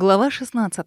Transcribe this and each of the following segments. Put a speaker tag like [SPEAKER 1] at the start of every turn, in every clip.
[SPEAKER 1] Глава 16.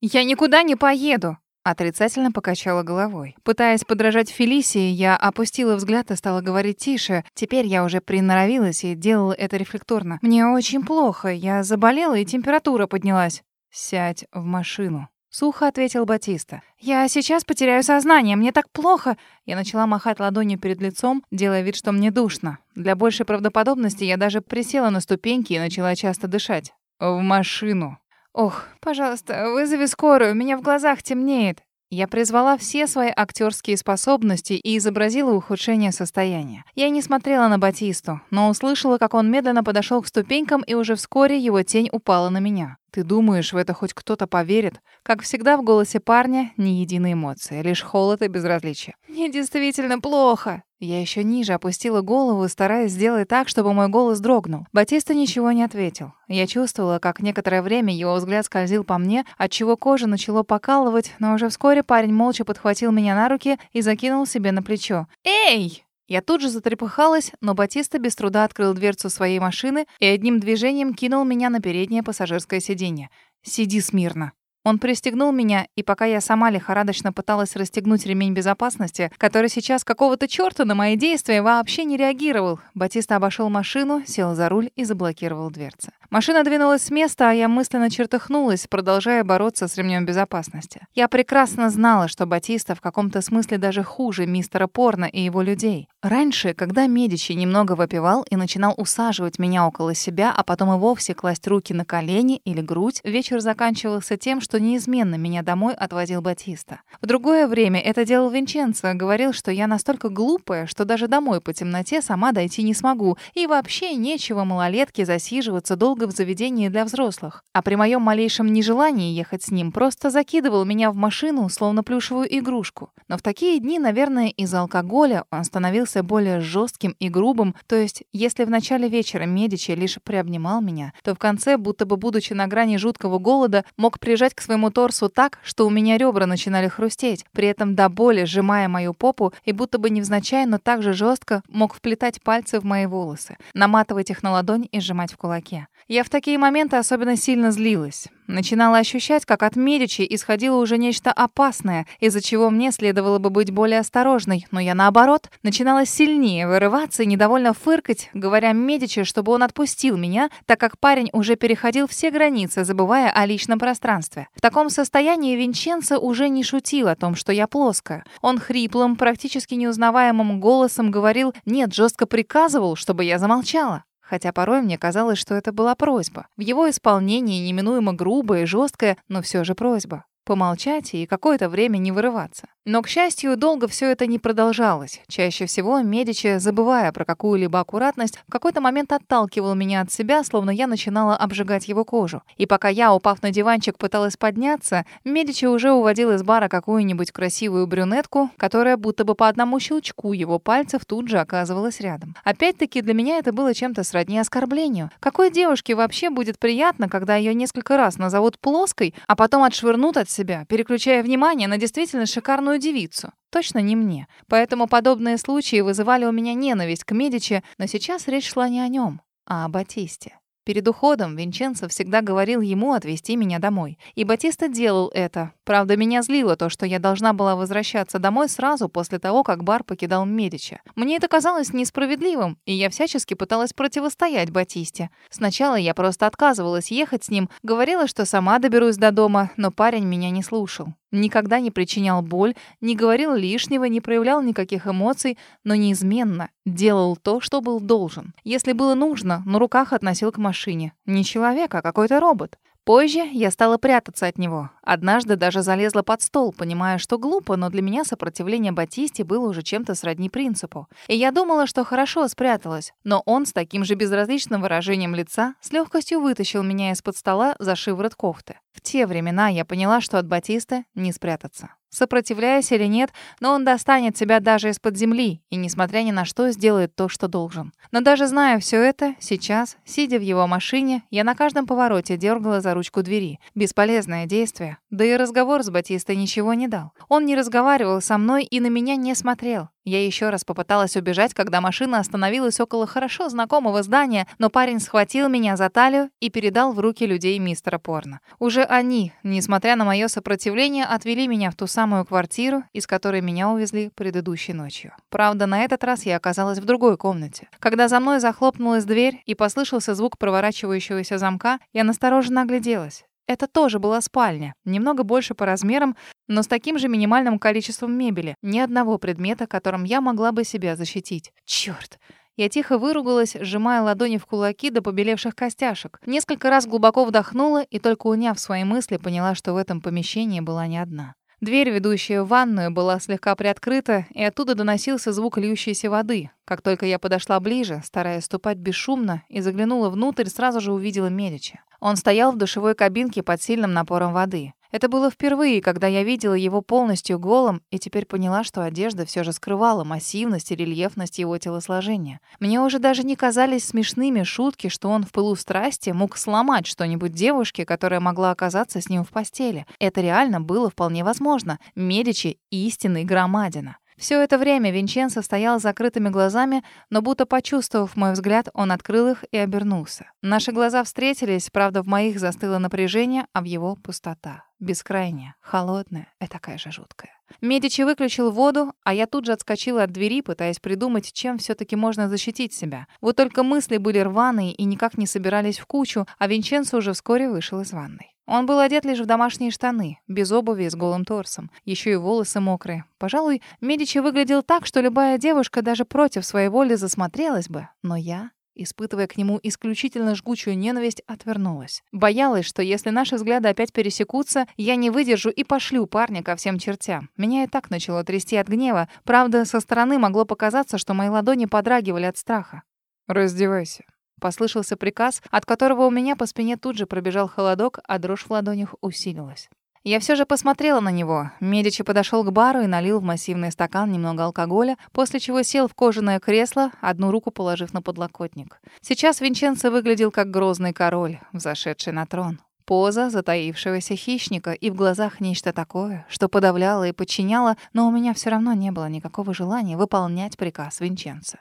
[SPEAKER 1] «Я никуда не поеду!» Отрицательно покачала головой. Пытаясь подражать Фелисии, я опустила взгляд и стала говорить тише. Теперь я уже приноровилась и делала это рефлекторно. «Мне очень плохо. Я заболела, и температура поднялась». «Сядь в машину», — сухо ответил Батиста. «Я сейчас потеряю сознание. Мне так плохо!» Я начала махать ладонью перед лицом, делая вид, что мне душно. Для большей правдоподобности я даже присела на ступеньки и начала часто дышать. «В машину». «Ох, пожалуйста, вызови скорую, у меня в глазах темнеет». Я призвала все свои актерские способности и изобразила ухудшение состояния. Я не смотрела на Батисту, но услышала, как он медленно подошел к ступенькам, и уже вскоре его тень упала на меня. «Ты думаешь, в это хоть кто-то поверит?» Как всегда, в голосе парня ни единой эмоции, лишь холод и безразличие. «Мне действительно плохо!» Я еще ниже опустила голову, стараясь сделать так, чтобы мой голос дрогнул. Батиста ничего не ответил. Я чувствовала, как некоторое время его взгляд скользил по мне, отчего кожа начала покалывать, но уже вскоре парень молча подхватил меня на руки и закинул себе на плечо. «Эй!» Я тут же затрепыхалась, но Батиста без труда открыл дверцу своей машины и одним движением кинул меня на переднее пассажирское сиденье. «Сиди смирно». Он пристегнул меня, и пока я сама лихорадочно пыталась расстегнуть ремень безопасности, который сейчас какого-то чёрта на мои действия вообще не реагировал, Батиста обошел машину, сел за руль и заблокировал дверцы. Машина двинулась с места, а я мысленно чертыхнулась, продолжая бороться с ремнем безопасности. Я прекрасно знала, что Батиста в каком-то смысле даже хуже мистера Порно и его людей. Раньше, когда Медичи немного выпивал и начинал усаживать меня около себя, а потом и вовсе класть руки на колени или грудь, вечер заканчивался тем, что неизменно меня домой отвозил Батиста. В другое время это делал Винченцо, говорил, что я настолько глупая, что даже домой по темноте сама дойти не смогу, и вообще нечего малолетке засиживаться долго в заведении для взрослых. А при моем малейшем нежелании ехать с ним просто закидывал меня в машину, словно плюшевую игрушку. Но в такие дни, наверное, из-за алкоголя он становился более жестким и грубым, то есть если в начале вечера Медичи лишь приобнимал меня, то в конце, будто бы будучи на грани жуткого голода, мог прижать к своему торсу так, что у меня ребра начинали хрустеть, при этом до боли сжимая мою попу и будто бы невзначай, но также жестко мог вплетать пальцы в мои волосы, наматывать их на ладонь и сжимать в кулаке. Я в такие моменты особенно сильно злилась. Начинала ощущать, как от Медичи исходило уже нечто опасное, из-за чего мне следовало бы быть более осторожной, но я, наоборот, начинала сильнее вырываться и недовольно фыркать, говоря Медичи, чтобы он отпустил меня, так как парень уже переходил все границы, забывая о личном пространстве. В таком состоянии Винченцо уже не шутил о том, что я плоская. Он хриплым, практически неузнаваемым голосом говорил «нет», жестко приказывал, чтобы я замолчала хотя порой мне казалось, что это была просьба. В его исполнении неминуемо грубая и жесткая, но все же просьба. Помолчать и какое-то время не вырываться. Но, к счастью, долго все это не продолжалось. Чаще всего Медичи, забывая про какую-либо аккуратность, в какой-то момент отталкивал меня от себя, словно я начинала обжигать его кожу. И пока я, упав на диванчик, пыталась подняться, Медичи уже уводил из бара какую-нибудь красивую брюнетку, которая будто бы по одному щелчку его пальцев тут же оказывалась рядом. Опять-таки, для меня это было чем-то сродни оскорблению. Какой девушке вообще будет приятно, когда ее несколько раз назовут плоской, а потом отшвырнут от себя, переключая внимание на действительно шикарную девицу. Точно не мне. Поэтому подобные случаи вызывали у меня ненависть к Медичи, но сейчас речь шла не о нем, а о Батисте. Перед уходом Винченцо всегда говорил ему отвезти меня домой. И Батиста делал это. Правда, меня злило то, что я должна была возвращаться домой сразу после того, как бар покидал Медичи. Мне это казалось несправедливым, и я всячески пыталась противостоять Батисте. Сначала я просто отказывалась ехать с ним, говорила, что сама доберусь до дома, но парень меня не слушал. Никогда не причинял боль, не говорил лишнего, не проявлял никаких эмоций, но неизменно делал то, что был должен. Если было нужно, на руках относил к машине. Не человек, а какой-то робот. Позже я стала прятаться от него. Однажды даже залезла под стол, понимая, что глупо, но для меня сопротивление Батисте было уже чем-то сродни принципу. И я думала, что хорошо спряталась, но он с таким же безразличным выражением лица с легкостью вытащил меня из-под стола за шиворот кофты. В те времена я поняла, что от Батиста не спрятаться. Сопротивляясь или нет, но он достанет себя даже из-под земли и, несмотря ни на что, сделает то, что должен. Но даже зная все это, сейчас, сидя в его машине, я на каждом повороте дергала за ручку двери. Бесполезное действие. Да и разговор с Батистой ничего не дал. Он не разговаривал со мной и на меня не смотрел. Я еще раз попыталась убежать, когда машина остановилась около хорошо знакомого здания, но парень схватил меня за талию и передал в руки людей мистера Порно. Уже они, несмотря на мое сопротивление, отвели меня в ту самую квартиру, из которой меня увезли предыдущей ночью. Правда, на этот раз я оказалась в другой комнате. Когда за мной захлопнулась дверь и послышался звук проворачивающегося замка, я настороженно огляделась. Это тоже была спальня, немного больше по размерам, но с таким же минимальным количеством мебели. Ни одного предмета, которым я могла бы себя защитить. Чёрт! Я тихо выругалась, сжимая ладони в кулаки до побелевших костяшек. Несколько раз глубоко вдохнула и только уняв свои мысли, поняла, что в этом помещении была не одна. Дверь, ведущая в ванную, была слегка приоткрыта, и оттуда доносился звук льющейся воды. Как только я подошла ближе, стараясь ступать бесшумно, и заглянула внутрь, сразу же увидела Медича. Он стоял в душевой кабинке под сильным напором воды. Это было впервые, когда я видела его полностью голым, и теперь поняла, что одежда все же скрывала массивность и рельефность его телосложения. Мне уже даже не казались смешными шутки, что он в пылу страсти мог сломать что-нибудь девушке, которая могла оказаться с ним в постели. Это реально было вполне возможно. Медичи — истинный громадина. Все это время Винченцо стоял с закрытыми глазами, но будто почувствовав мой взгляд, он открыл их и обернулся. Наши глаза встретились, правда, в моих застыло напряжение, а в его пустота. Бескрайняя, холодная и такая же жуткая. Медичи выключил воду, а я тут же отскочила от двери, пытаясь придумать, чем все таки можно защитить себя. Вот только мысли были рваные и никак не собирались в кучу, а Винченцо уже вскоре вышел из ванной. Он был одет лишь в домашние штаны, без обуви и с голым торсом. Еще и волосы мокрые. Пожалуй, Медичи выглядел так, что любая девушка даже против своей воли засмотрелась бы. Но я испытывая к нему исключительно жгучую ненависть, отвернулась. Боялась, что если наши взгляды опять пересекутся, я не выдержу и пошлю парня ко всем чертям. Меня и так начало трясти от гнева. Правда, со стороны могло показаться, что мои ладони подрагивали от страха.
[SPEAKER 2] «Раздевайся», Послышался приказ, от которого у меня по спине тут же пробежал холодок, а дрожь в ладонях усилилась.
[SPEAKER 1] Я все же посмотрела на него. Медичи подошел к бару и налил в массивный стакан немного алкоголя, после чего сел в кожаное кресло, одну руку положив на подлокотник. Сейчас Винченцо выглядел как грозный король, взошедший на трон. Поза затаившегося хищника и в глазах нечто такое, что подавляло и подчиняло, но у меня все равно не было никакого желания выполнять приказ Винченца.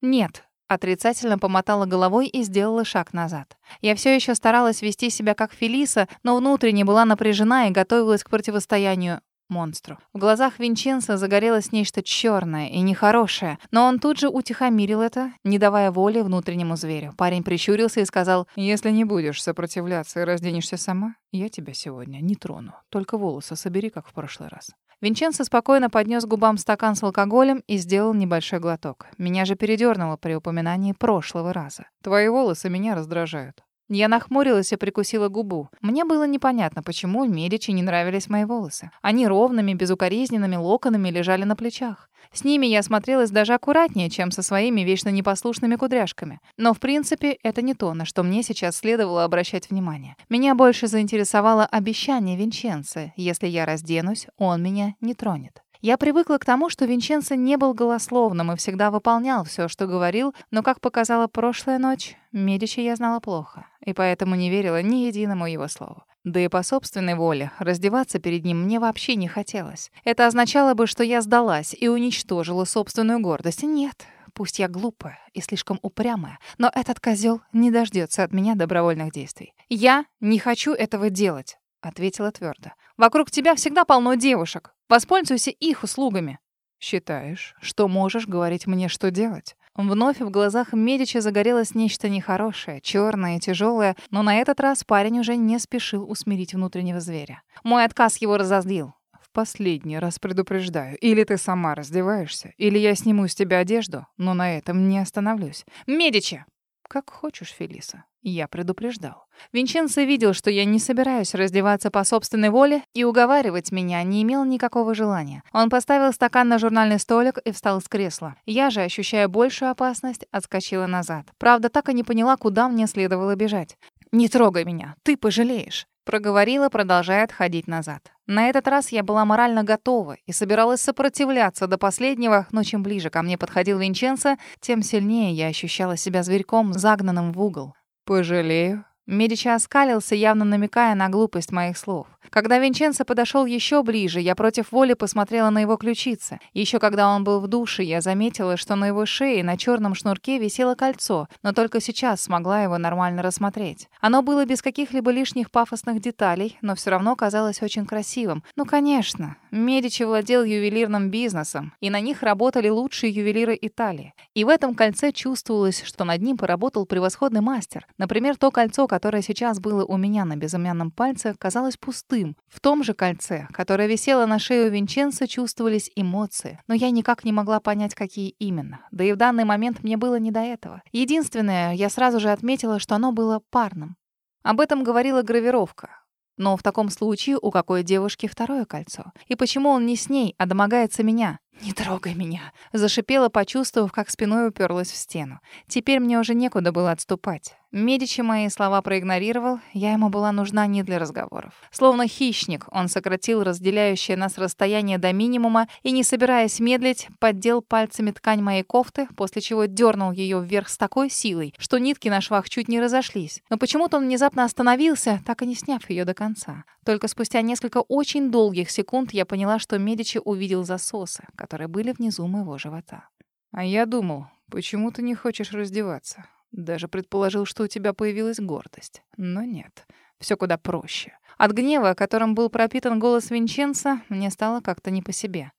[SPEAKER 1] «Нет», Отрицательно помотала головой и сделала шаг назад. Я все еще старалась вести себя как Фелиса, но внутренне была напряжена и готовилась к противостоянию монстру. В глазах Винченца загорелось нечто черное и нехорошее, но он тут же утихомирил это, не давая воли внутреннему зверю. Парень прищурился и сказал,
[SPEAKER 2] «Если не будешь сопротивляться и разденешься сама, я тебя сегодня не трону. Только волосы собери, как в прошлый раз».
[SPEAKER 1] Винченцо спокойно поднес губам стакан с алкоголем и сделал небольшой глоток. Меня же передернуло при упоминании прошлого раза.
[SPEAKER 2] «Твои волосы меня раздражают».
[SPEAKER 1] Я нахмурилась и прикусила губу. Мне было непонятно, почему Медичи не нравились мои волосы. Они ровными, безукоризненными локонами лежали на плечах. С ними я смотрелась даже аккуратнее, чем со своими вечно непослушными кудряшками. Но, в принципе, это не то, на что мне сейчас следовало обращать внимание. Меня больше заинтересовало обещание Винченца. Если я разденусь, он меня не тронет. Я привыкла к тому, что Винченцо не был голословным и всегда выполнял все, что говорил, но, как показала прошлая ночь, Медичи я знала плохо, и поэтому не верила ни единому его слову. Да и по собственной воле раздеваться перед ним мне вообще не хотелось. Это означало бы, что я сдалась и уничтожила собственную гордость. Нет, пусть я глупая и слишком упрямая, но этот козел не дождется от меня добровольных действий. Я не хочу этого делать, ответила твердо. Вокруг тебя всегда полно девушек. Воспользуйся их услугами.
[SPEAKER 2] Считаешь, что можешь говорить мне, что делать?
[SPEAKER 1] Вновь в глазах Медичи загорелось нечто нехорошее, черное и тяжелое, но на этот раз парень уже не спешил усмирить внутреннего зверя. Мой отказ его разозлил.
[SPEAKER 2] В последний раз предупреждаю, или ты сама раздеваешься, или я сниму с тебя одежду, но на этом не остановлюсь.
[SPEAKER 1] Медичи!
[SPEAKER 2] Как хочешь, Фелиса. Я предупреждал.
[SPEAKER 1] Винченцо видел, что я не собираюсь раздеваться по собственной воле, и уговаривать меня не имел никакого желания. Он поставил стакан на журнальный столик и встал с кресла. Я же, ощущая большую опасность, отскочила назад. Правда, так и не поняла, куда мне следовало бежать. «Не трогай меня, ты пожалеешь», — проговорила, продолжая отходить назад. На этот раз я была морально готова и собиралась сопротивляться до последнего, но чем ближе ко мне подходил Винченцо, тем сильнее я ощущала себя зверьком, загнанным в угол.
[SPEAKER 2] «Пожалею».
[SPEAKER 1] Медичи оскалился, явно намекая на глупость моих слов. Когда Винченцо подошел еще ближе, я против воли посмотрела на его ключицы. Еще когда он был в душе, я заметила, что на его шее на черном шнурке висело кольцо, но только сейчас смогла его нормально рассмотреть. Оно было без каких-либо лишних пафосных деталей, но все равно казалось очень красивым. Ну, конечно, Медичи владел ювелирным бизнесом, и на них работали лучшие ювелиры Италии. И в этом кольце чувствовалось, что над ним поработал превосходный мастер. Например, то кольцо, которое сейчас было у меня на безымянном пальце, казалось пустым. В том же кольце, которое висело на шее Винченца, чувствовались эмоции. Но я никак не могла понять, какие именно. Да и в данный момент мне было не до этого. Единственное, я сразу же отметила, что оно было парным. Об этом говорила гравировка. Но в таком случае у какой девушки второе кольцо? И почему он не с ней, а домогается меня? «Не трогай меня!» Зашипела, почувствовав, как спиной уперлась в стену. Теперь мне уже некуда было отступать. Медичи мои слова проигнорировал, я ему была нужна не для разговоров. Словно хищник, он сократил разделяющее нас расстояние до минимума и, не собираясь медлить, поддел пальцами ткань моей кофты, после чего дернул ее вверх с такой силой, что нитки на швах чуть не разошлись. Но почему-то он внезапно остановился, так и не сняв ее до конца. Только спустя несколько очень долгих секунд я поняла, что Медичи увидел засосы, которые были внизу моего живота. «А я думал, почему ты не хочешь раздеваться?» Даже предположил, что у тебя появилась гордость. Но нет. Все куда проще. От гнева, которым был пропитан голос Винченца, мне стало как-то не по себе.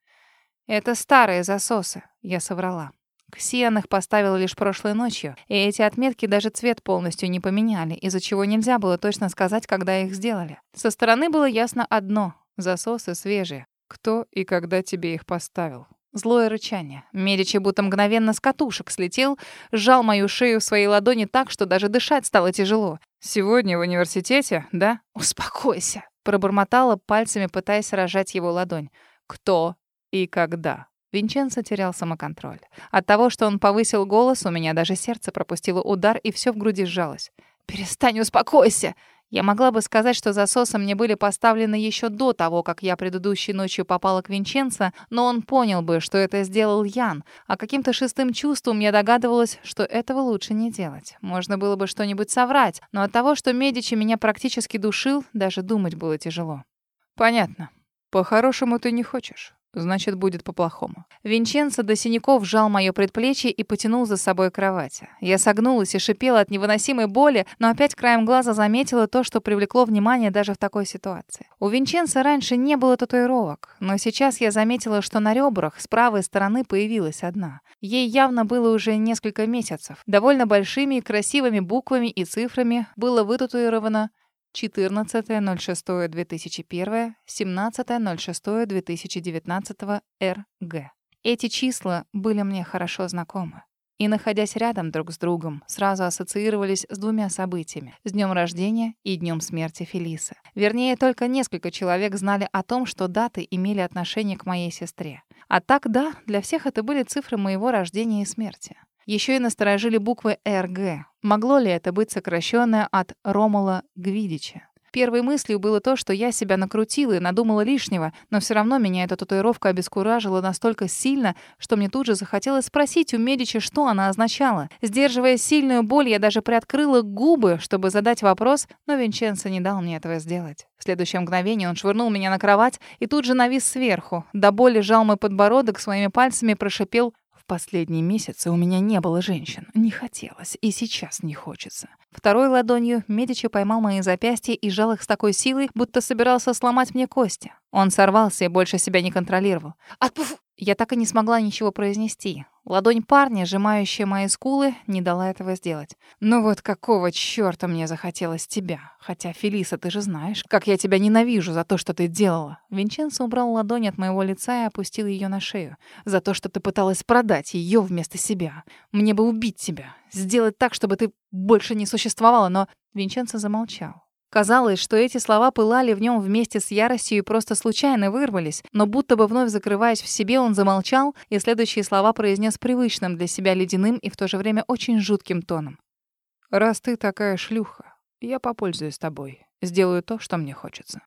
[SPEAKER 1] «Это старые засосы», — я соврала. Ксиан их поставил лишь прошлой ночью, и эти отметки даже цвет полностью не поменяли, из-за чего нельзя было точно сказать, когда их сделали. Со стороны было ясно одно — засосы свежие. Кто и когда тебе их поставил? Злое рычание. Медичи будто мгновенно с катушек слетел, сжал мою шею в своей ладони так, что даже дышать стало тяжело. «Сегодня в университете, да?» «Успокойся», — пробормотала пальцами, пытаясь рожать его ладонь. «Кто и когда?» Винченцо терял самоконтроль. От того, что он повысил голос, у меня даже сердце пропустило удар, и все в груди сжалось. «Перестань, успокойся!» Я могла бы сказать, что засосы мне были поставлены еще до того, как я предыдущей ночью попала к Винченцо, но он понял бы, что это сделал Ян, а каким-то шестым чувством я догадывалась, что этого лучше не делать. Можно было бы что-нибудь соврать, но от того, что Медичи меня практически душил, даже думать было тяжело. «Понятно. По-хорошему ты не хочешь. Значит, будет по-плохому. Винченцо до синяков сжал мое предплечье и потянул за собой к кровати. Я согнулась и шипела от невыносимой боли, но опять краем глаза заметила то, что привлекло внимание даже в такой ситуации. У Винченцо раньше не было татуировок, но сейчас я заметила, что на ребрах с правой стороны появилась одна. Ей явно было уже несколько месяцев. Довольно большими и красивыми буквами и цифрами было вытатуировано 14.06.2001, 17.06.2019 РГ. Эти числа были мне хорошо знакомы. И, находясь рядом друг с другом, сразу ассоциировались с двумя событиями — с днем рождения и днем смерти Фелисы. Вернее, только несколько человек знали о том, что даты имели отношение к моей сестре. А так, да, для всех это были цифры моего рождения и смерти. Еще и насторожили буквы РГ. Могло ли это быть сокращенное от Ромала Гвидича? Первой мыслью было то, что я себя накрутила и надумала лишнего, но все равно меня эта татуировка обескуражила настолько сильно, что мне тут же захотелось спросить у Медичи, что она означала. Сдерживая сильную боль, я даже приоткрыла губы, чтобы задать вопрос, но Винченцо не дал мне этого сделать. В следующее мгновение он швырнул меня на кровать и тут же навис сверху. До боли жал мой подбородок своими пальцами прошипел в последние месяцы у меня не было женщин. Не хотелось. И сейчас не хочется. Второй ладонью Медичи поймал мои запястья и сжал их с такой силой, будто собирался сломать мне кости. Он сорвался и больше себя не контролировал. «Отпуф!» Я так и не смогла ничего произнести. Ладонь парня, сжимающая мои скулы, не дала этого сделать. «Ну вот какого чёрта мне захотелось тебя? Хотя, Фелиса, ты же знаешь, как я тебя ненавижу за то, что ты делала». Винченцо убрал ладонь от моего лица и опустил её на шею. «За то, что ты пыталась продать её вместо себя. Мне бы убить тебя. Сделать так, чтобы ты больше не существовала, но...» Винченцо замолчал. Казалось, что эти слова пылали в нем вместе с яростью и просто случайно вырвались, но будто бы вновь закрываясь в себе, он замолчал и следующие слова произнес привычным для себя ледяным и в то же время очень жутким тоном. «Раз ты такая шлюха, я попользуюсь тобой, сделаю то, что мне хочется».